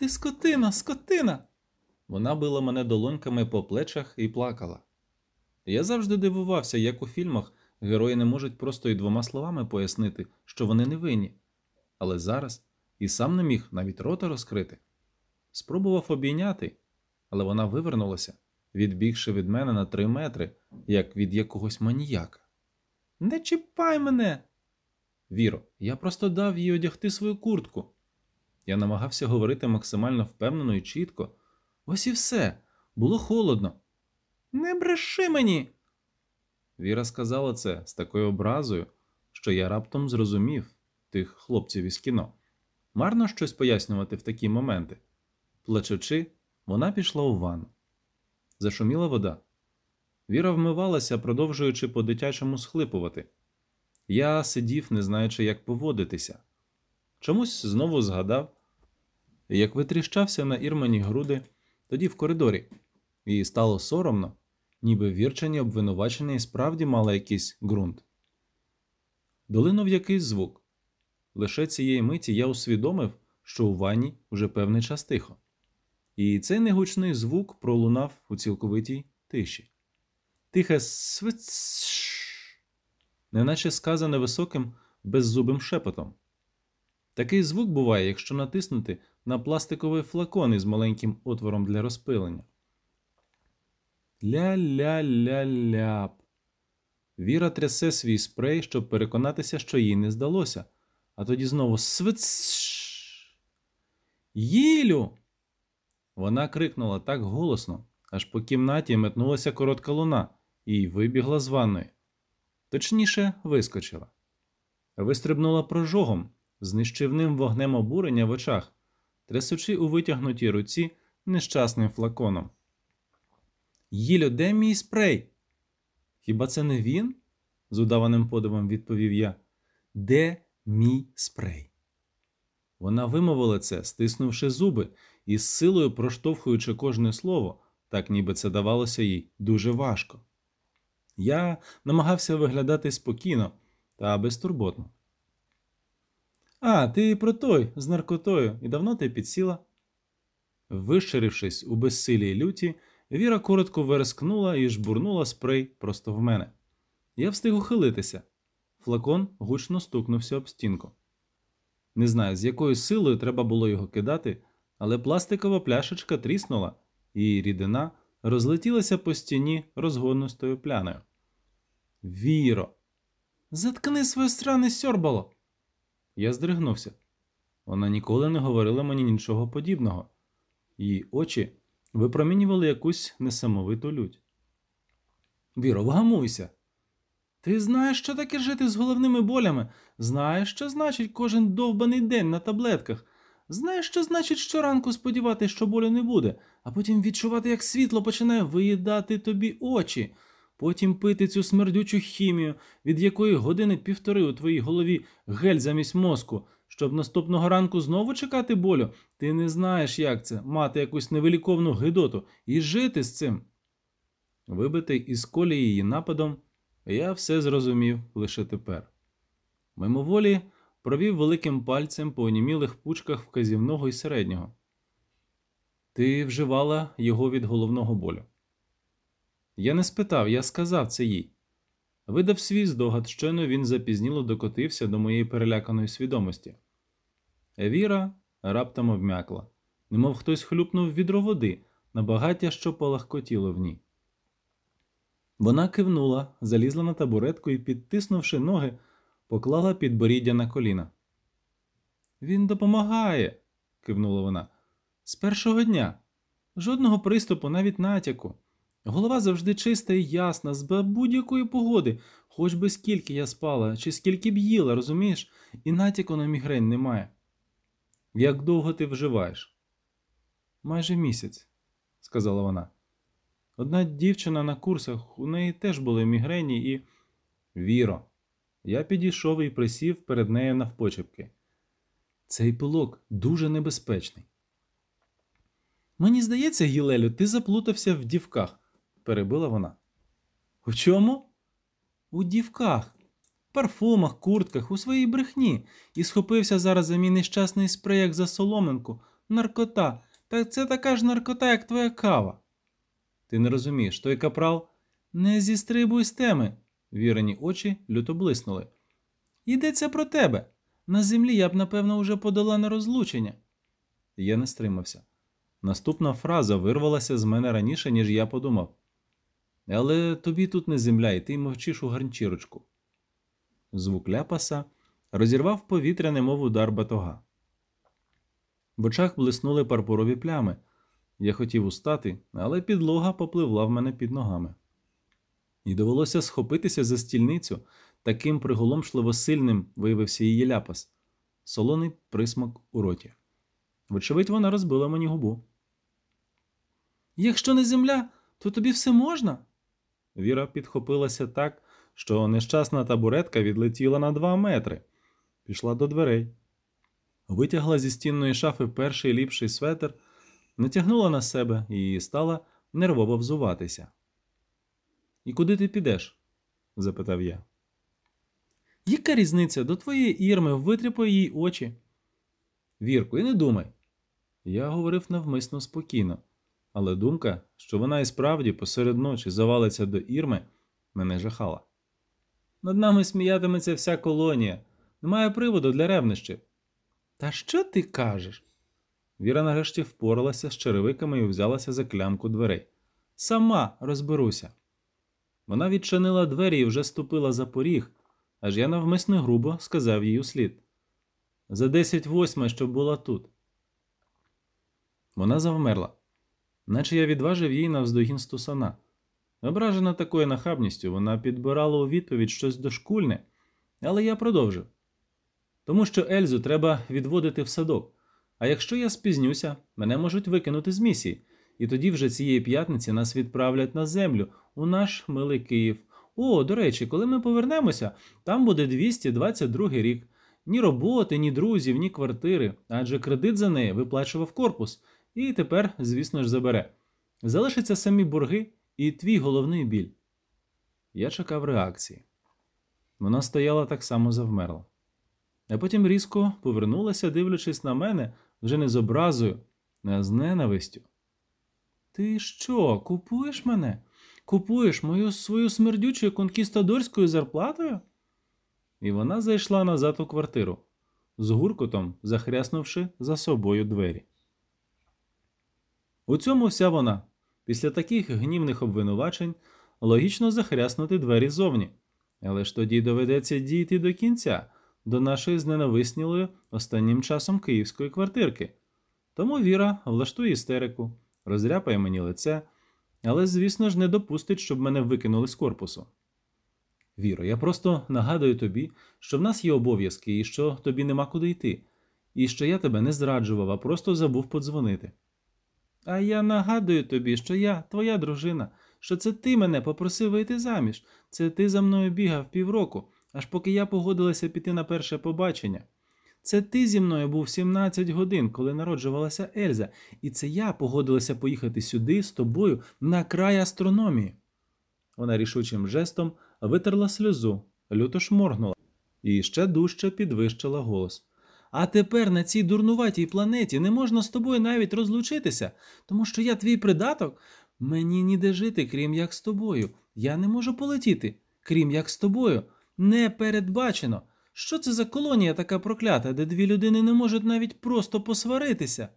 Ти скотина, скотина. Вона била мене долоньками по плечах і плакала. Я завжди дивувався, як у фільмах герої не можуть просто і двома словами пояснити, що вони не винні. Але зараз і сам не міг навіть рота розкрити. Спробував обійняти, але вона вивернулася, відбігши від мене на три метри, як від якогось маніяка. Не чіпай мене. Віро, я просто дав їй одягти свою куртку. Я намагався говорити максимально впевнено і чітко. Ось і все, було холодно. Не бреши мені. Віра сказала це з такою образою, що я раптом зрозумів тих хлопців із кіно. Марно щось пояснювати в такі моменти. Плачучи, вона пішла у ванну. Зашуміла вода. Віра вмивалася, продовжуючи по-дитячому схлипувати. Я сидів, не знаючи, як поводитися. Чомусь знову згадав, як витріщався на ірмані груди тоді в коридорі, і стало соромно, ніби вірчені обвинувачення справді мали якийсь ґрунт. Долинув якийсь звук. Лише цієї миті я усвідомив, що у ванні вже певний час тихо. І цей негучний звук пролунав у цілковитій тиші. Тихе свиц, неначе сказане високим, беззубим шепотом. Такий звук буває, якщо натиснути на пластиковий флакон із маленьким отвором для розпилення. Ля-ля-ля-ляп. Віра трясе свій спрей, щоб переконатися, що їй не здалося, а тоді знову свиц. Їлю. Вона крикнула так голосно, аж по кімнаті метнулася коротка луна і вибігла з ванної. Точніше, вискочила. Вистрибнула прожогом з нищівним вогнем обурення в очах, трясучи у витягнутій руці нещасним флаконом. Їлю, де мій спрей? Хіба це не він? з удаваним подивом відповів я. Де мій спрей? Вона вимовила це, стиснувши зуби і з силою проштовхуючи кожне слово, так ніби це давалося їй дуже важко. Я намагався виглядати спокійно та безтурботно. А, ти про той з наркотою, і давно ти підсіла? Вищирившись у безсилі й люті, Віра коротко верескнула і жбурнула спрей просто в мене. Я встиг ухилитися. Флакон гучно стукнувся об стінку. Не знаю, з якою силою треба було його кидати, але пластикова пляшечка тріснула, і рідина розлетілася по стіні розгонностою пляною. Віро, заткни своє стране сьорбало. Я здригнувся. Вона ніколи не говорила мені нічого подібного, її очі випромінювали якусь несамовиту лють. Віро, вгамуйся. Ти знаєш, що таке жити з головними болями, знаєш, що значить кожен довбаний день на таблетках, знаєш, що значить щоранку сподіватися, що болю не буде, а потім відчувати, як світло починає виїдати тобі очі, потім пити цю смердючу хімію, від якої години півтори у твоїй голові гель замість мозку, щоб наступного ранку знову чекати болю. Ти не знаєш, як це мати якусь невиліковну гидоту і жити з цим. Вибитий із колії її нападом, я все зрозумів лише тепер. Мимоволі провів великим пальцем по онімілих пучках вказівного і середнього. Ти вживала його від головного болю. Я не спитав, я сказав це їй. Видав свій здогад, щойно він запізніло докотився до моєї переляканої свідомості. Віра раптом обмякла, немов хтось хлюпнув відро води на багаття, що полагкотіло в ній. Вона кивнула, залізла на табуретку і, підтиснувши ноги, поклала підборіддя на коліна. Він допомагає, кивнула вона. З першого дня. Жодного приступу, навіть натяку. Голова завжди чиста і ясна, з будь-якої погоди, хоч би скільки я спала, чи скільки б їла, розумієш, і натяку на мігрень немає. Як довго ти вживаєш? Майже місяць, сказала вона. Одна дівчина на курсах, у неї теж були мігрені і. Віро, я підійшов і присів перед нею навпочепки. Цей пилок дуже небезпечний. Мені здається, Гілелю, ти заплутався в дівках, перебила вона. У чому? У дівках, парфумах, куртках, у своїй брехні, і схопився зараз за мій нещасний спрей, як за соломинку. Наркота. Та це така ж наркота, як твоя кава. Ти не розумієш, той капрал не зістрибуй з теми. Вірені очі люто блиснули. Йдеться про тебе. На землі я б, напевно, уже подала на розлучення. Я не стримався. Наступна фраза вирвалася з мене раніше, ніж я подумав. Але тобі тут не земля, і ти мовчиш у гарнчірочку. Звук ляпаса розірвав повітря, немов удар батога. В очах блиснули парпурові плями. Я хотів устати, але підлога попливла в мене під ногами. І довелося схопитися за стільницю, таким приголомшливо сильним виявився її ляпас, солоний присмак у роті. Вочевидь, вона розбила мені губу. Якщо не земля, то тобі все можна. Віра підхопилася так, що нещасна табуретка відлетіла на два метри, пішла до дверей, витягла зі стінної шафи перший ліпший светр, натягнула на себе і стала нервово взуватися. І куди ти підеш? запитав я. Яка різниця до твоєї ірми витріпай їй очі? Вірку, і не думай. Я говорив навмисно спокійно, але думка, що вона і справді посеред ночі завалиться до ірми, мене жахала. Над нами сміятиметься вся колонія, немає приводу для ревнощів. Та що ти кажеш? Віра нарешті впоралася з черевиками і взялася за клямку дверей. Сама розберуся. Вона відчинила двері і вже ступила за поріг, аж я навмисно грубо сказав їй услід. За десять восьма, щоб була тут. Вона завмерла, наче я відважив їй навздогін стусана. Ображена такою нахабністю, вона підбирала у відповідь щось дошкульне, але я продовжив. Тому що Ельзу треба відводити в садок, а якщо я спізнюся, мене можуть викинути з місії, і тоді вже цієї п'ятниці нас відправлять на землю у наш милий Київ. О, до речі, коли ми повернемося, там буде 222 рік. Ні роботи, ні друзів, ні квартири, адже кредит за неї виплачував корпус, і тепер, звісно ж, забере. Залишаться самі борги і твій головний біль. Я чекав реакції. Вона стояла так само завмерла. А потім різко повернулася, дивлячись на мене вже не з образою, а з ненавистю. Ти що, купуєш мене? Купуєш мою свою смердючу конкістадорською зарплатою? І вона зайшла назад у квартиру, з гуркотом захряснувши за собою двері. У цьому вся вона. Після таких гнівних обвинувачень логічно захряснути двері зовні. Але ж тоді доведеться дійти до кінця, до нашої зненависнілої останнім часом київської квартирки. Тому Віра влаштує істерику, розряпає мені лице, але, звісно ж, не допустить, щоб мене викинули з корпусу. Віро, я просто нагадую тобі, що в нас є обов'язки і що тобі нема куди йти, і що я тебе не зраджував, а просто забув подзвонити. А я нагадую тобі, що я твоя дружина, що це ти мене попросив вийти заміж, це ти за мною бігав півроку, аж поки я погодилася піти на перше побачення. Це ти зі мною був 17 годин, коли народжувалася Ельза, і це я погодилася поїхати сюди з тобою на край астрономії. Вона рішучим жестом витерла сльозу, люто шморгнула і ще дужче підвищила голос. А тепер на цій дурнуватій планеті не можна з тобою навіть розлучитися, тому що я твій придаток. Мені ніде жити, крім як з тобою. Я не можу полетіти, крім як з тобою. Не передбачено. Що це за колонія така проклята, де дві людини не можуть навіть просто посваритися?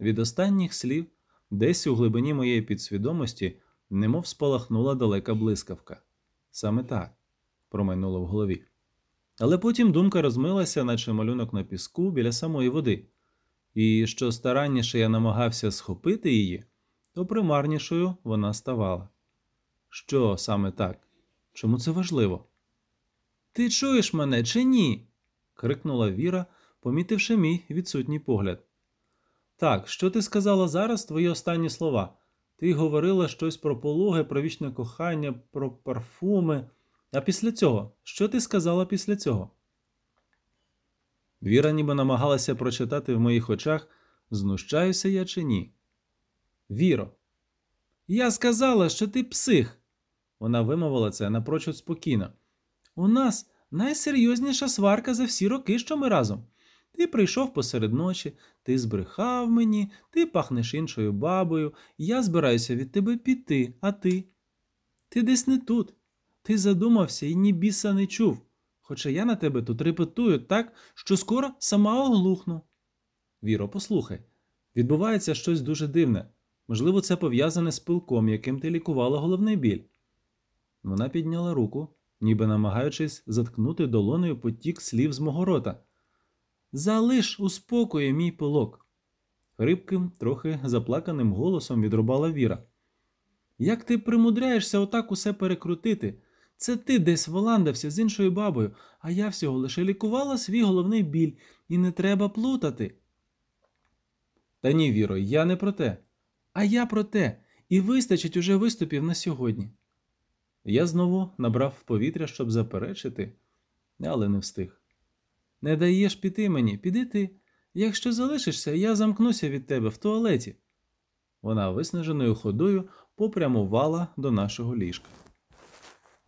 Від останніх слів, десь у глибині моєї підсвідомості, немов спалахнула далека блискавка. Саме так промайнуло в голові. Але потім думка розмилася, наче малюнок на піску біля самої води, і що старанніше я намагався схопити її, то примарнішою вона ставала. Що саме так? Чому це важливо? Ти чуєш мене чи ні? крикнула Віра, помітивши мій відсутній погляд. Так, що ти сказала зараз, твої останні слова? Ти говорила щось про пологи, про вічне кохання, про парфуми. А після цього, що ти сказала після цього? Віра ніби намагалася прочитати в моїх очах, знущаюся я чи ні. Віро, я сказала, що ти псих. Вона вимовила це напрочуд спокійно. У нас найсерйозніша сварка за всі роки, що ми разом. Ти прийшов посеред ночі, ти збрехав мені, ти пахнеш іншою бабою, я збираюся від тебе піти, а ти? Ти десь не тут. Ти задумався і ні біса не чув. Хоча я на тебе тут репетую так, що скоро сама оглухну. Віро, послухай, відбувається щось дуже дивне. Можливо, це пов'язане з пилком, яким ти лікувала головний біль. Вона підняла руку, ніби намагаючись заткнути долонею потік слів з мого рота. Залиш у спокої мій пилок. Хрипким, трохи заплаканим голосом відрубала Віра. Як ти примудряєшся отак усе перекрутити? Це ти десь воландався з іншою бабою, а я всього лише лікувала свій головний біль, і не треба плутати. Та ні, Віро, я не про те. А я про те, і вистачить уже виступів на сьогодні. Я знову набрав повітря, щоб заперечити, але не встиг. Не даєш піти мені, піди ти. Якщо залишишся, я замкнуся від тебе в туалеті. Вона виснаженою ходою попрямувала до нашого ліжка.